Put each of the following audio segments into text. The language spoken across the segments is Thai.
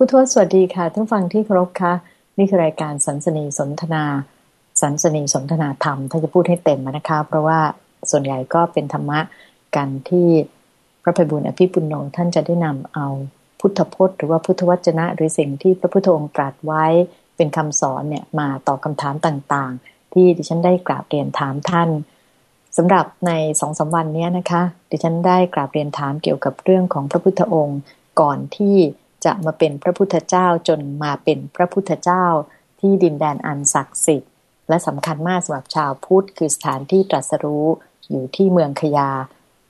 ผู้ทวสวัสดีค่ะท่านฟังที่เคารพค่ะนี่คือรายการสันสนีสนทนา สันสนีสนทนาธรรม ถ้าจะพูดให้เต็มนะคะ เพราะว่าส่วนใหญ่ก็เป็นธรรมะกันที่พระภัยบุญอภิปุณโนท่านจะได้นำเอาพุทธพจน์ หรือว่าพุทธวจนะ หรือสิ่งที่พระพุทธองค์ตรัสไว้เป็นคำสอนเนี่ยมาตอบคาถามต่างๆ ที่ดิฉันได้กราบเรียนถามท่านสำหรับในสองสาวันนี้นะคะ ดิฉันได้กราบเรียนถามเกี่ยวกับเรื่องของพระพุทธองค์ก่อนที่ จะมาเป็นพระพุทธเจ้าจนมาเป็นพระพุทธเจ้าที่ดินแดนอันศักดิ์สิทธิ์ และสำคัญมากสำหรับชาวพุทธคือสถานที่ตรัสรู้อยู่ที่เมืองขยา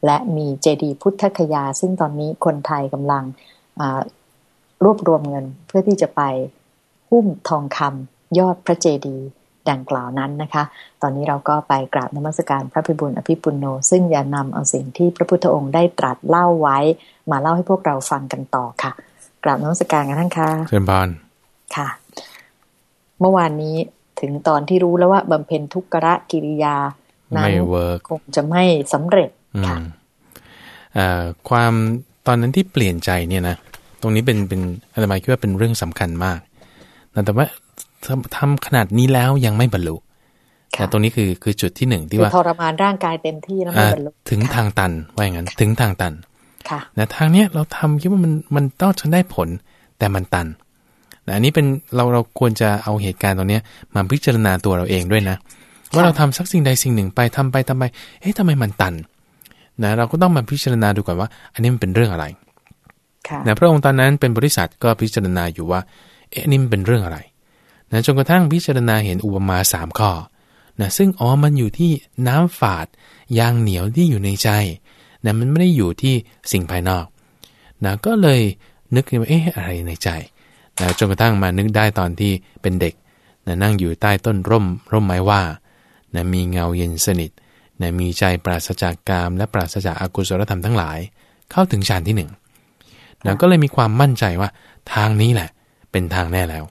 และมีเจดีย์พุทธคยา ซึ่งตอนนี้คนไทยกำลังรวบรวมเงินเพื่อที่จะไปหุ้มทองคำยอดพระเจดีย์ดังกล่าวนั้นนะคะ ตอนนี้เราก็ไปกราบนมัสการพระพิบูลอภิปุโน ซึ่งอย่านำเอาสิ่งที่พระพุทธองค์ได้ตรัสเล่าไว้ มาเล่าให้พวกเราฟังกันต่อค่ะ ราบนมัสการกันท่านค่ะเชิญบานค่ะ เมื่อวานนี้ถึงตอนที่รู้แล้วว่าบำเพ็ญทุกขะกิริยานั้นคงจะไม่สำเร็จค่ะความตอนนั้นที่เปลี่ยนใจเนี่ยนะตรงนี้เป็นเป็นอะไรหมายคิดว่าเป็นเรื่องสำคัญมากแต่ว่าทำขนาดนี้แล้วยังไม่บรรลุแต่ตรงนี้คือคือจุดที่หนึ่งที่ว่าทรมานร่างกายเต็มที่แล้วไม่บรรลุถึงทางตันว่าอย่างนั้น ถึงทางตัน ค่ะแต่ทางเนี้ยเราทำคิดว่ามันมันต้องจะได้ผลแต่มันตันอันนี้เป็นเราเราควรจะเอาเหตุการณ์ตรงนี้มาพิจารณาตัวเราเองด้วยนะ ว่าเราทำสักสิ่งใดสิ่งหนึ่งไปทำไปทำไปเอ๊ะทำไมมันตันนะเราก็ต้องมาพิจารณาดูก่อนว่า อันนี้มันเป็นเรื่องอะไรนะพระองค์ตอนนั้นเป็นบริษัทก็พิจารณาอยู่ว่าเอ๊ะนี่มันเป็นเรื่องอะไรนะจนกระทั่งพิจารณาเห็นอุปมาสามข้อนะซึ่งอ๋อมันอยู่ที่น้ำฝาดยางเหนียวที่อยู่ในใจ นะมันไม่ได้อยู่ที่สิ่งภายนอกนะก็เลยนึกว่าเอ๊ะอะไรในใจนะจนกระทั่งมานึกได้ตอนที่เป็นเด็กนะนั่งอยู่ใต้ต้นร่มร่มไม้ว่านะมีเงาเย็นสนิทนะมีใจปราศจากกาม และปราศจากอากุศลธรรมทั้งหลาย เข้าถึงฌานที่หนึ่งนะก็เลยมีความมั่นใจว่าทางนี้แหละ เป็นทางแน่แล้ว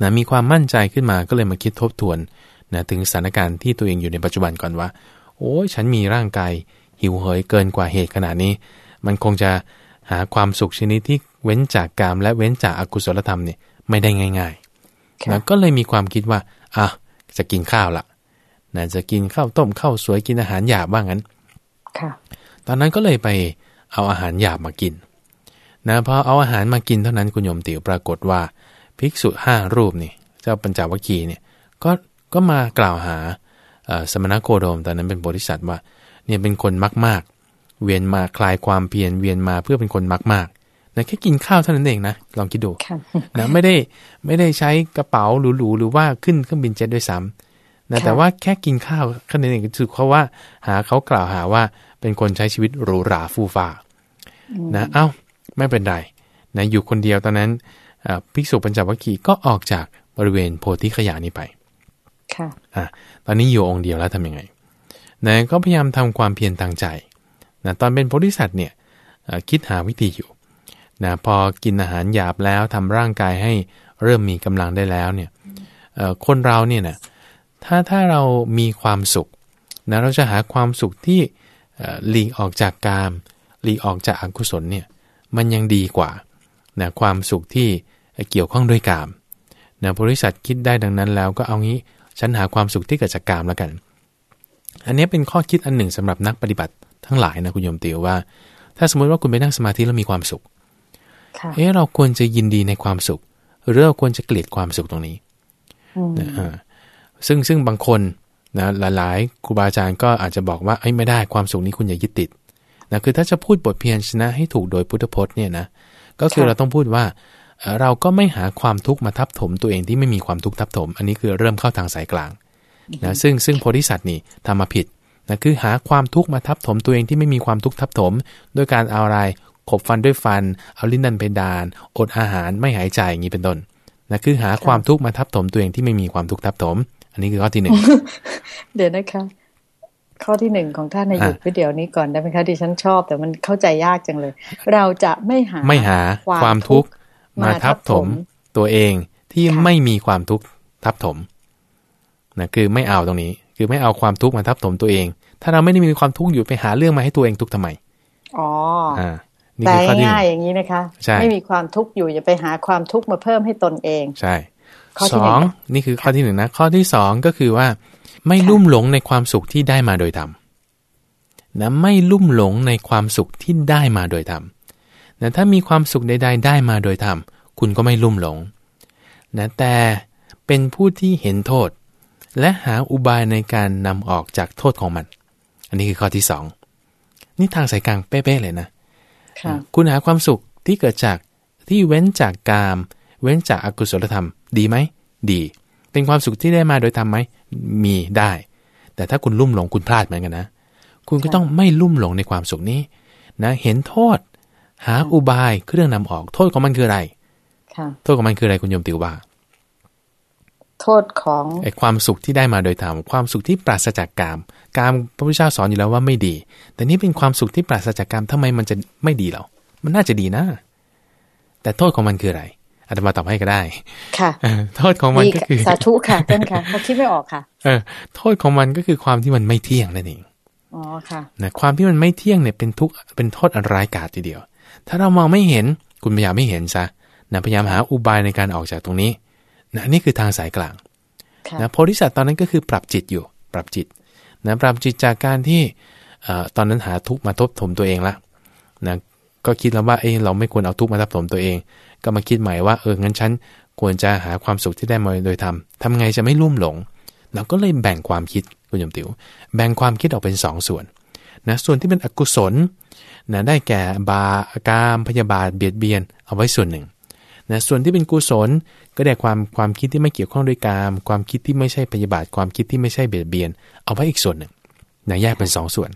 นะมีความมั่นใจขึ้นมาก็เลยมาคิดทบทวนนะถึงสถานการณ์ที่ตัวเองอยู่ในปัจจุบันก่อนว่า โอ้ยฉันมีร่างกาย หิวโหยเกินกว่าเหตุขนาดนี้ มันคงจะหาความสุขชนิดที่เว้นจากกามและเว้นจากอากุศลธรรมเนี่ยไม่ได้ง่ายๆนะก็เลยมีความคิดว่าอะจะกินข้าวละนะจะกินข้าวต้มข้าวสวยกินอาหารหยาบว่างั้นตอนนั้นก็เลยไปเอาอาหารหยาบมากินนะพอเอาอาหารมากินเท่านั้นคุณโยมติ๋วปรากฏว่า ภิกษุห้ารูปนี่เจ้าปัญจวัคคีย์เนี่ยก็ก็มากล่าวหาสมณโคดมตอนนั้นเป็นบริษัทว่า เนี่ยเป็นคนมากมากเวียนมาคลายความเพียรเวียนมาเพื่อเป็นคนมากมากนะแค่กินข้าวเท่านั้นเองนะลองคิดดูนะไม่ได้ไม่ได้ใช้กระเป๋าหรูๆหรือว่าขึ้นเครื่องบินเจ็ตด้วยซ้ำนะแต่ว่าแค่กินข้าวแค่นั้นเองคือเขาว่าหาเขากล่าวหาว่าเป็นคนใช้ชีวิตหรูหราฟูฟ้านะเอ้าไม่เป็นไรนะอยู่คนเดียวตอนนั้นภิกษุปัญจวัคคีย์ก็ออกจากบริเวณโพธิขยานี้ไป ค่ะอะตอนนี้อยู่องค์เดียวแล้วทำยังไง นะก็พยายามทำความเพียรทางใจนะตอนเป็นโพธิสัตว์เนี่ยคิดหาวิธีอยู่นะพอกินอาหารหยาบแล้วทำร่างกายให้เริ่มมีกำลังได้แล้วเนี่ยคนเราเนี่ยนะถ้าถ้าเรามีความสุขนะเราจะหาความสุขที่หลีกออกจากกามหลีกออกจากอกุศลเนี่ยมันยังดีกว่านะความสุขที่เกี่ยวข้องด้วยกามนะบริษัทคิดได้ดังนั้นแล้วก็เอางี้ฉันหาความสุขที่เกิดจากกามแล้วกัน อันนี้เป็นข้อคิดอันหนึ่งสำหรับนักปฏิบัติทั้งหลายนะคุณโยมติวว่า ถ้าสมมติว่าคุณไปนั่งสมาธิแล้วมีความสุขเอ๊ะเราควรจะยินดีในความสุข หรือเราควรจะเกลียดความสุขตรงนี้นะซึ่งซึ่งบางคนนะหลายๆครูบาอาจารย์ก็อาจจะบอกว่าไอ้ไม่ได้ความสุขนี้คุณอย่ายึดติดนะคือถ้าจะพูดบทเพียรชนะให้ถูกโดยพุทธพจน์เนี่ยนะก็คือเราต้องพูดว่าเราก็ไม่หาความทุกข์มาทับถมตัวเองที่ไม่มีความทุกข์ทับถม อันนี้คือเริ่มเข้าทางสายกลาง นะซึ่งซึ่งโพธิสัตว์นี่ทำมาผิดนะคือหาความทุกข์มาทับถมตัวเองที่ไม่มีความทุกข์ทับถม ด้วยการเอาอะไรขบฟันด้วยฟัน เอาลิ้นดันเพดาน อดอาหารไม่หายใจอย่างนี้เป็นต้นนะคือหาความทุกข์มาทับถมตัวเองที่ไม่มีความทุกข์ทับถม อันนี้คือข้อที่หนึ่งเดี๋ยวนะคะ ข้อที่หนึ่งของท่านในหยุดวิดีโอนี้ก่อนได้ไหมคะที่ฉันชอบ แต่มันเข้าใจยากจังเลย เราจะไม่หาไม่หาความทุกข์มาทับถมตัวเองที่ไม่มีความทุกข์ทับถม นะคือไม่เอาตรงนี้ คือไม่เอาความทุกข์มาทับถมตัวเอง ถ้าเราไม่ได้มีความทุกข์อยู่ไปหาเรื่องมาให้ตัวเองทุกข์ทำไมอ๋ออ่านี่แต่คือข้อที่ง่ายๆอย่างนี้นะคะใช่ไม่มีความทุกข์อยู่อย่าไปหาความทุกข์มาเพิ่มให้ตนเอง ใช่ข้อสที่หอนึ่งงนี่คือข้อที่หนึ่งนะข้อที่สองก็คือว่าไม่ค่ะลุ่มหลงในความสุขที่ได้มาโดยธรรมนะไม่ลุ่มหลงในความสุขที่ได้มาโดยธรรมนะถ้ามีความสุขใดๆได้มาโดยธรรมคุณก็ไม่ลุ่มหลงนะแต่เป็นผู้ที่เห็นโทษ และหาอุบายในการนำออกจากโทษของมัน อันนี้คือข้อที่สองนี่ทางสายกลางเป๊ะๆเลยนะค่ะคุณหาความสุขที่เกิดจากที่เว้นจากกาม เว้นจากอากุศลธรรม ดีไหม ดี เป็นความสุขที่ได้มาโดยธรรมไหม มีได้ แต่ถ้าคุณลุ่มหลงคุณพลาดเหมือนกันนะ คุณก็ต้องไม่ลุ่มหลงในความสุขนี้นะ เห็นโทษ หาอุบายเครื่องนำออก โทษของมันคืออะไรค่ะโทษของมันคืออะไรคุณโยมติวว่า โทษของไอ้ความสุขที่ได้มาโดยธรรมความสุขที่ปราศจากกามกามพระพุทธเจ้าสอนอยู่แล้วว่าไม่ดี แต่นี่เป็นความสุขที่ปราศจากกามทำไมมันจะไม่ดีเหรอมันน่าจะดีนะ แต่โทษของมันคืออะไรอาตมาตอบให้ก็ได้ ค่ะเออโทษของมันดีก็ค่ะคือสาธุค่ะเต้นค่ะเขาคิดไม่ออกค่ะ เออ โทษของมันก็คือความที่มันไม่เที่ยงนั่นเองอ๋อค่ะนะความที่มันไม่เที่ยงเนี่ยเป็นทุกข์เป็นโทษอันร้ายกาจทีเดียว ถ้าเรามองไม่เห็นคุณพยายามไม่เห็นซะนะพยายามหาอุบายในการออกจากตรงนี้ นะนี่คือทางสายกลางค่ะนะโพธิสัตว์ตอนนั้นก็คือปรับจิตอยู่ ปรับจิตนะปรับจิตจากการที่เอ่อตอนนั้นหาทุกข์มาทบถมตัวเองละนะก็คิดแล้วว่าเออเราไม่ควรเอาทุกข์มาทับถมตัวเอง ก็มาคิดใหม่ว่าเอองั้นฉันควรจะหาความสุขที่ได้มาโดยธรรมทำไงจะไม่ลุ่มหลง เราก็เลยแบ่งความคิดคุณโยมติวแบ่งความคิดออกเป็นสองส่วนนะส่วนที่เป็นอกุศลนะได้แก่บากามพยาบาทเบียดเบียนเอาไว้ส่วนหนึ่ง นะส่วนที่เป็นกุศลก็ได้ความความคิดที่ไม่เกี่ยวข้องด้วยกาม ความคิดที่ไม่ใช่พยาบาทความคิดที่ไม่ใช่เบียดเบียน เอาไว้อีกส่วนหนึ่งนะแยกเป็นสองส่วน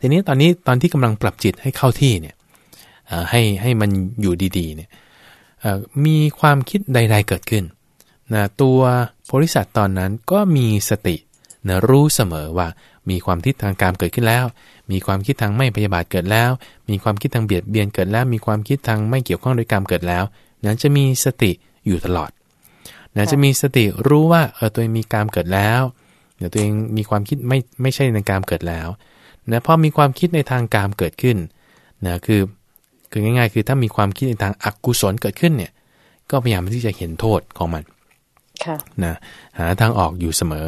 ทีนี้ตอนนี้ตอนที่กำลังปรับจิตให้เข้าที่เนี่ยให้ให้มันอยู่ดีๆเนี่ยมีความคิดใด ๆเกิดขึ้นนะตัวโพธิสัตตอนนั้นก็มีสตินะรู้เสมอว่ามีความคิดทางการเกิดขึ้นแล้ว มีความคิดทางไม่พยาบาทเกิดแล้ว มีความคิดทางเบียดเบียนเกิดแล้ว มีความคิดทางไม่เกี่ยวข้องด้วยกรรมเกิดแล้วนั้นจะมีสติอยู่ตลอดนะจะมีสติรู้ว่าเออตัวเองมีกรรมเกิดแล้วเดี๋ยวตัวเองมีความคิดไม่ไม่ใช่ในกรรมเกิดแล้วนะพอมีความคิดในทางกรรมเกิดขึ้นนะคือคือง่าย ๆ คือถ้ามีความคิดในทางอกุศลเกิดขึ้นเนี่ย ก็พยายามที่จะเห็นโทษของมันค่ะนะหาทางออกอยู่เสมอ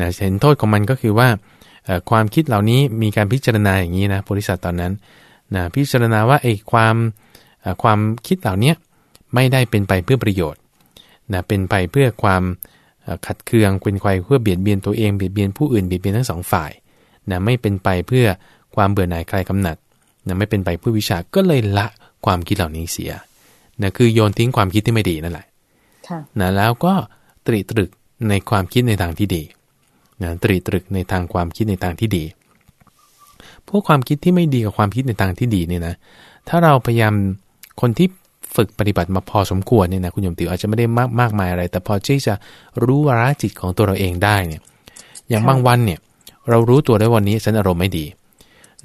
นะเห็นโทษของมันก็คือว่าเอ่อ ความคิดเหล่านี้มีการพิจารณาอย่างนี้นะโพธิสัตว์ตอนนั้นนะพิจารณาว่าไอ้ความเอ่อความคิดเหล่านี้ไม่ได้เป็นไปเพื่อประโยชน์นะเป็นไปเพื่อความเอ่อขัดเคืองเป็นไปเพื่อเบียดเบียนตัวเองเบียดเบียนผู้อื่นเบียดเบียนทั้งสองฝ่ายนะไม่เป็นไปเพื่อความเบื่อหน่ายคลายกำหนัดนะไม่เป็นไปเพื่อวิชาก็เลยละความคิดเหล่านี้เสียนะคือโยนทิ้งความคิดที่ไม่ดีนั่นแหละค่ะนะแล้วก็ตรีตรึกในความคิดในทางที่ดี นะตรีตรึกในทางความคิดในทางที่ดี พวกความคิดที่ไม่ดีกับความคิดในทางที่ดีเนี่ยนะ ถ้าเราพยายามคนที่ฝึกปฏิบัติมาพอสมควรเนี่ยนะคุณโยมติวอาจจะไม่ได้มากมากมายอะไร แต่พอที่จะรู้วาระจิตของตัวเราเองได้เนี่ย อย่างบางวันเนี่ย เรารู้ตัวได้วันนี้ฉันอารมณ์ไม่ดี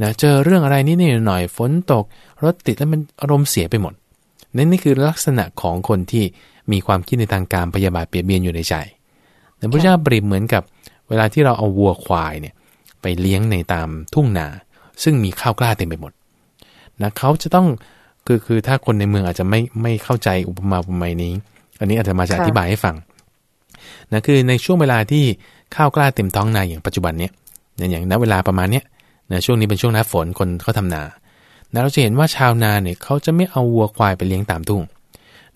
นะเจอเรื่องอะไรนิดหน่อยฝนตกรถติดแล้วมันอารมณ์เสียไปหมดนั่นนี่คือลักษณะของคนที่มีความคิดในทางการพยาบาทเปรียบเบียนอยู่ในใจแต่พระเจ้าเปรียบเหมือนกับ วลาที่เราเอาวัวควายเนี่ยไปเลี้ยงในตามทุ่งนา ซึ่งมีข้าวกล้าเต็มไปหมดนะเขาจะต้องคือคือถ้าคนในเมืองอาจจะไม่ไม่เข้าใจอุปมาอุปไมยนี้ อันนี้อาจจะมาจะค่ะอธิบายให้ฟังนะคือในช่วงเวลาที่ข้าวกล้าเต็มท้องนาอย่างปัจจุบันเนี้ยอย่างอย่างณเวลาประมาณเนี้ยนะช่วงนี้เป็นช่วงหน้าฝนคนเขาทำนานะเราจะเห็นว่าชาวนาเนี่ยเขาจะไม่เอาวัวควายไปเลี้ยงตามทุ่ง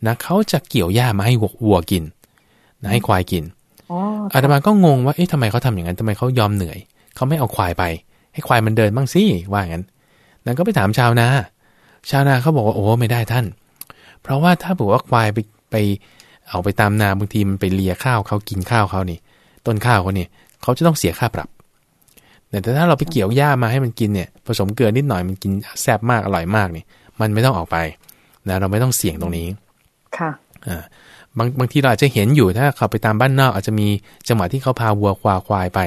นะเขาจะเกี่ยวหญ้ามาให้วัวกินนะให้ควายกิน อ๋ออาตมาก็งงว่าเอ๊ะทำไมเขาทำอย่างนั้นทำไมเขายอมเหนื่อยเขาไม่เอาควายไป ให้ควายมันเดินบ้างสิว่าอย่างนั้นนั้นก็ไปถามชาวนา ชาวนาเขาบอกว่าโอ้ไม่ได้ท่าน เพราะว่าถ้าบอกว่าควายไปไปเอาไปตามนาบางทีมันไปเลียข้าวเขากินข้าวเขานี่ ต้นข้าวเขาเนี่ยเขาจะต้องเสียค่าปรับแต่ถ้าเราไปเกี่ยวหญ้ามาให้มันกินเนี่ยผสมเกลือนิดหน่อยมันกินแซ่บมากอร่อยมากนี่มันไม่ต้องออกไปนะเราไม่ต้องเสี่ยงตรงนี้ ค่ะอ่า บางบางทีเราอาจจะเห็นอยู่ถ้าเขาไปตามบ้านนอก อาจจะมีจังหวะที่เขาพาวัวควาควายไป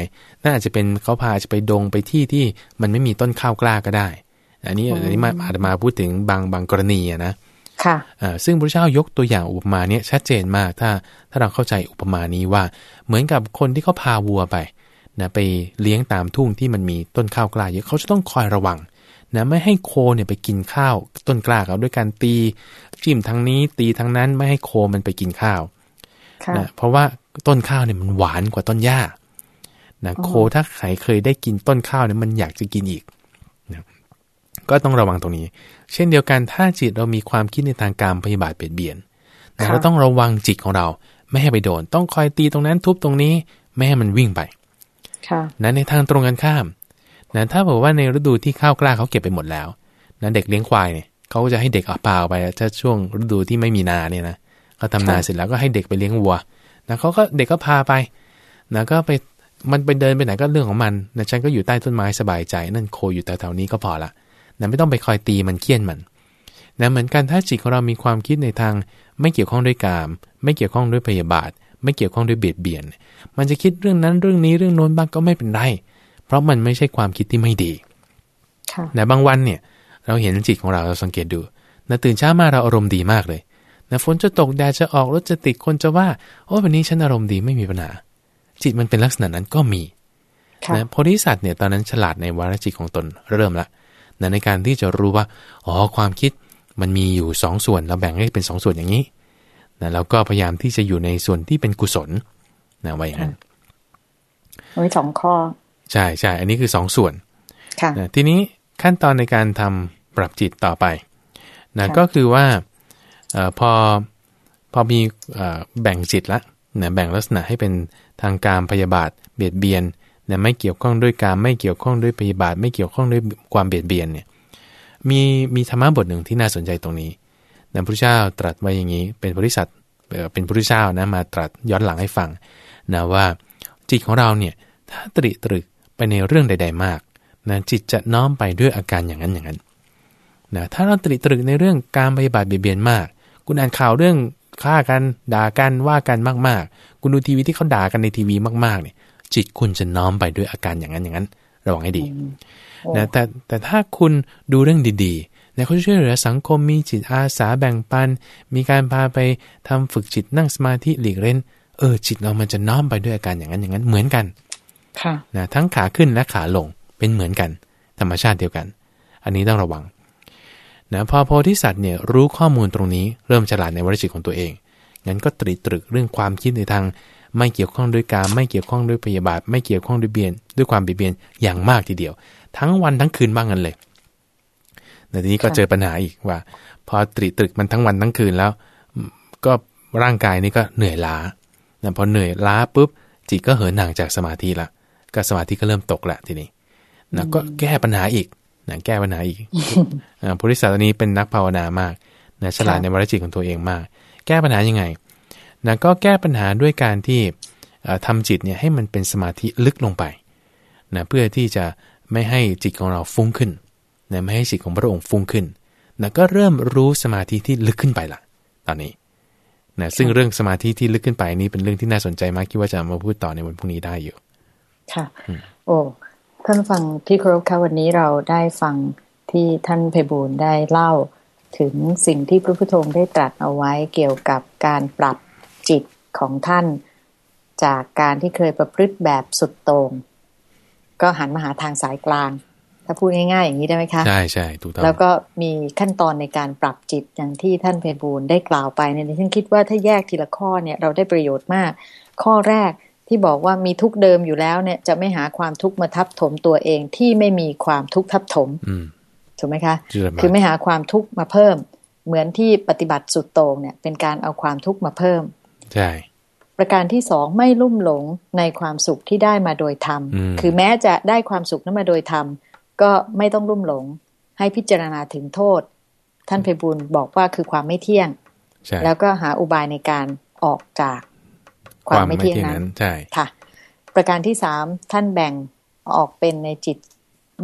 น่าอาจจะเป็นเขาพาจะไปดงไปที่ที่มันไม่มีต้นข้าวกล้าก็ได้ อันนี้อืมอันนี้มาอาจจะมาพูดถึงบางบางกรณีอะนะค่ะอ่าซึ่งพระเจ้ายกตัวอย่างอุปมาเนี้ยชัดเจนมากถ้าถ้าเราเข้าใจอุปมานี้ว่า เหมือนกับคนที่เขาพาวัวไปนะไปเลี้ยงตามทุ่งที่มันมีต้นข้าวกล้าเยอะเขาจะต้องคอยระวัง นะไม่ให้โคเนี่ยไปกินข้าวต้นกล้าเขาด้วยการตีจิ้มทางนี้ตีทางนั้นไม่ให้โคมันไปกินข้าวค่ะนะเพราะว่าต้นข้าวเนี่ยมันหวานกว่าต้นหญ้านะอ๋อโคถ้าใครเคยได้กินต้นข้าวเนี่ยมันอยากจะกินอีกนะก็ต้องระวังตรงนี้ เช่นเดียวกันถ้าจิตเรามีความคิดในทางการพยาบาทเบียดเบียนนะเราต้องระวังจิตของเรา ไม่ให้ไปโดน ต้องคอยตีตรงนั้นทุบตรงนี้ ไม่ให้มันวิ่งไปค่ะนะในทางตรงกันข้าม นะถ้าบอกว่าในฤดูที่ข้าวกล้าเขาเก็บไปหมดแล้วนะเด็กเลี้ยงควายเนี่ยเขาก็จะให้เด็กเอาเปล่าไปถ้าช่วงฤดูที่ไม่มีนาเนี่ยนะเขาทำนาเสร็จแล้วก็ให้เด็กไปเลี้ยงวัวนะเขาก็เด็กก็พาไปนะก็ไปมันไปเดินไปไหนก็เรื่องของมันนะฉันก็อยู่ใต้ต้นไม้สบายใจ นั่นโคอยู่แถวๆนี้ก็พอละนะไม่ต้องไปคอยตีมันเคี่ยนมันนะเหมือนกันถ้าจิตของเรามีความคิดในทางไม่เกี่ยวข้องด้วยกาม ไม่เกี่ยวข้องด้วยพยาบาท ไม่เกี่ยวข้องด้วยเบียดเบียน มันจะคิดเรื่องนั้นเรื่องนี้เรื่องโน้นบ้างก็ไม่เป็นไร เพราะมันไม่ใช่ความคิดที่ไม่ดีค่ะนะบางวันเนี่ย เราเห็นจิตของเราเราสังเกตดูนะตื่นเช้ามาเราอารมณ์ดีมากเลยนะฝนจะตกแดดจะออกรถจะติดคนจะว่า โอ้วันนี้ฉันอารมณ์ดีไม่มีปัญหา จิตมันเป็นลักษณะนั้นก็มีค่ะนะโพธิสัตว์เนี่ยตอนนั้นฉลาดในวาระจิตของตนเริ่มละนะในการที่จะรู้ว่าอ๋อความคิดมันมีอยู่สองส่วนเราแบ่งให้เป็นสองส่วนอย่างนี้นะแล้วก็พยายามที่จะอยู่ในส่วนที่เป็นกุศลนะไว้อย่างนั้นไว้สองข้อ ใช่ใช่อันนี้คือสองส่วนค่ะนะทีนี้ขั้นตอนในการทำปรับจิตต่อไปนะค่ะก็คือว่าเออพอพอมีเอ่อแบ่งจิตละนะแบ่งลักษณะให้เป็นทางการพยาบาทเบียดเบียนนะไม่เกี่ยวข้องด้วยการไม่เกี่ยวข้องด้วยพยาบาท ไม่เกี่ยวข้องด้วยความเบียดเบียนเนี่ยมีมีธรรมะบทหนึ่งที่น่าสนใจตรงนี้นะพระพุทธเจ้าตรัสไว้อย่างนี้ เป็นบริษัทเอ่อเป็นพระพุทธเจ้านะมาตรัสย้อนหลังให้ฟังนะว่าจิตของเราเนี่ยถ้าตริตรึก ไปในเรื่องใด ๆ มากนะจิตจะน้อมไปด้วยอาการอย่างนั้นอย่างนั้นนะถ้าเราตริตรึกในเรื่องการปฏิบัติเบียดเบียนมาก คุณอ่านข่าวเรื่องฆ่ากันด่ากันว่ากันมากๆ คุณดูทีวีที่เขาด่ากันในทีวีมากๆเนี่ยจิตคุณจะน้อมไปด้วยอาการอย่างนั้นอย่างนั้น ระวังให้ดีโอ้นะแต่แต่ถ้าคุณดูเรื่องดีๆเนี่ยเขาช่วยเหลือสังคมมีจิตอาสาแบ่งปัน มีการพาไปทำฝึกจิตนั่งสมาธิหลีกเล่นเออจิตเรามันจะน้อมไปด้วยอาการอย่างนั้นอย่างนั้นเหมือนกันค่ะ นะทั้งขาขึ้นและขาลงเป็นเหมือนกัน ธรรมชาติเดียวกัน อันนี้ต้องระวังนะพอโพธิสัตว์เนี่ยรู้ข้อมูลตรงนี้เริ่มฉลาดในวรจิตของตัวเองงั้นก็ตรีตรึกเรื่องความคิดในทาง ไม่เกี่ยวข้องด้วยการไม่เกี่ยวข้องด้วยพยาบาท ไม่เกี่ยวข้องด้วยเบียน ด้วยความเบียดเบียนอย่างมากทีเดียว ทั้งวันทั้งคืนบ้างกันเลยในทีนี้ก็ค่ะเจอปัญหาอีกว่า พอตรีตรึกมันทั้งวันทั้งคืนแล้วอืมก็ร่างกายนี่ก็เหนื่อยล้านะพอเหนื่อยล้าปุ๊บจิตก็เหินห่างจากสมาธิละ ก็สมาธิก็เริ่มตกละทีนี้นะก็แก้ปัญหาอีกนะแก้ปัญหาอีกอ่าผู้ริษัทนี้เป็นนักภาวนามากนะฉลาดในวรจิตของตัวเองมาก แก้ปัญหายังไงนะก็แก้ปัญหาด้วยการที่เอ่อทำจิตเนี่ยให้มันเป็นสมาธิลึกลงไปนะเพื่อที่จะไม่ให้จิตของเราฟุ้งขึ้นนะไม่ให้จิตของพระองค์ฟุ้งขึ้นนะก็เริ่มรู้สมาธิที่ลึกขึ้นไปละตอนนี้นะซึ่งเรื่องสมาธิที่ลึกขึ้นไปนี้เป็นเรื่องที่น่าสนใจมากคิดว่าจะมาพูดต่อในวันพรุ่งนี้ได้อยู่ ค่ะ โอ้ท่านฟังที่เคารพค่ะวันนี้เราได้ฟังที่ท่านเพบูลย์ได้เล่า ถึงสิ่งที่พระพุทธองค์ได้ตรัสเอาไว้เกี่ยวกับการปรับจิตของท่าน จากการที่เคยประพฤติแบบสุดโต่งก็หันมาหาทางสายกลาง ถ้าพูดง่ายๆอย่างนี้ได้ไหมคะใช่ใช่ถูกต้องแล้วก็มีขั้นตอนในการปรับจิตอย่างที่ท่านเพบูลย์ได้กล่าวไปเนี่ยดิฉันคิดว่าถ้าแยกทีละข้อเนี่ยเราได้ประโยชน์มาก ข้อแรก ที่บอกว่ามีทุกข์เดิมอยู่แล้วเนี่ย จะไม่หาความทุกข์มาทับถมตัวเองที่ไม่มีความทุกข์ทับถมอืมถูกไหมคะเชื่อมากคือไม่หาความทุกข์มาเพิ่ม เหมือนที่ปฏิบัติสุดโต่งเนี่ย เป็นการเอาความทุกข์มาเพิ่มใช่ประการที่สองไม่ลุ่มหลงในความสุขที่ได้มาโดยธรรมอืมคือแม้จะได้ความสุขนั้นมาโดยธรรมก็ไม่ต้องลุ่มหลง ให้พิจารณาถึงโทษ ท่านเพบุญบอกว่าคือความไม่เที่ยงใช่แล้วก็หาอุบายในการออกจาก ความไม่เที่ยงนั้นใช่ค่ะ ประการที่สามท่านแบ่งออกเป็นในจิต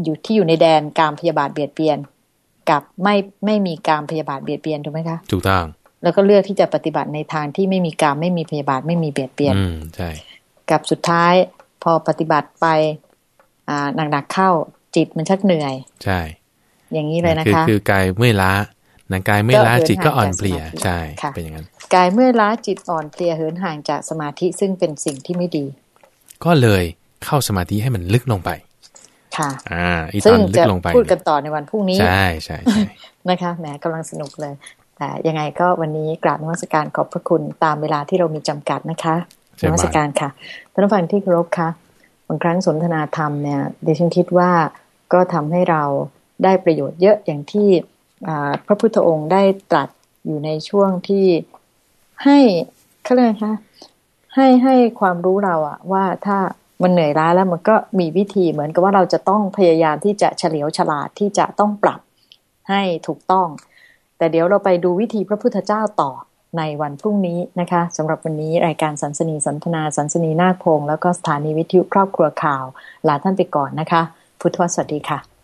อยู่ที่อยู่ในแดนการพยาบาทเบียดเบียน กับไม่ไม่มีการพยาบาทเบียดเบียนถูกไหมคะถูกต้องแล้วก็เลือกที่จะปฏิบัติในทางที่ไม่มีการไม่มีพยาบาทไม่มีเบียดเบียนอืมใช่กับสุดท้ายพอปฏิบัติไปอ่าหนักๆเข้าจิตมันชักเหนื่อย ใช่ อย่างนี้เลยนะคือคะคือกายเมื่อยล้านะกายเมื่อยล้าก็เหินจิตก็อ่อนห่างจากเพลียสมาธิใช่ค่ะเป็นอย่างนั้น กายเมื่อยล้าจิตอ่อนเพลียเหินห่างจากสมาธิซึ่งเป็นสิ่งที่ไม่ดี ก็เลยเข้าสมาธิให้มันลึกลงไป ค่ะ อ่าอีตซึ่องนลึจะกลงไปพูดกันต่อในวันพรุ่งนี้ ใช่ใช่ใช่นะคะแหมกำลังสนุกเลย แต่ยังไงก็วันนี้กราบนมัสการขอบพระคุณตามเวลาที่เรามีจำกัดนะคะเชินญมามัสการค่ะท่านผู้ฟังที่เคารพค่ะบางครั้งสนทนาธรรมเนี่ยดิฉันคิดว่าก็ทำให้เราได้ประโยชน์เยอะอย่างที่อ่าพระพุทธองค์ได้ตรัสอยู่ในช่วงที่ ให้เขาเรียกคะให้ให้ความรู้เราอะว่าถ้ามันเหนื่อยล้าแล้วมันก็มีวิธีเหมือนกับว่าเราจะต้องพยายามที่จะเฉลียวฉลาดที่จะต้องปรับให้ถูกต้อง แต่เดี๋ยวเราไปดูวิธีพระพุทธเจ้าต่อในวันพรุ่งนี้นะคะสำหรับวันนี้รายการสันสนีสนทนาสันสนีนาคพงแล้วก็สถานีวิทยุครอบครัวข่าวลาท่านไปก่อนนะคะ พุทธวสวัสดีค่ะ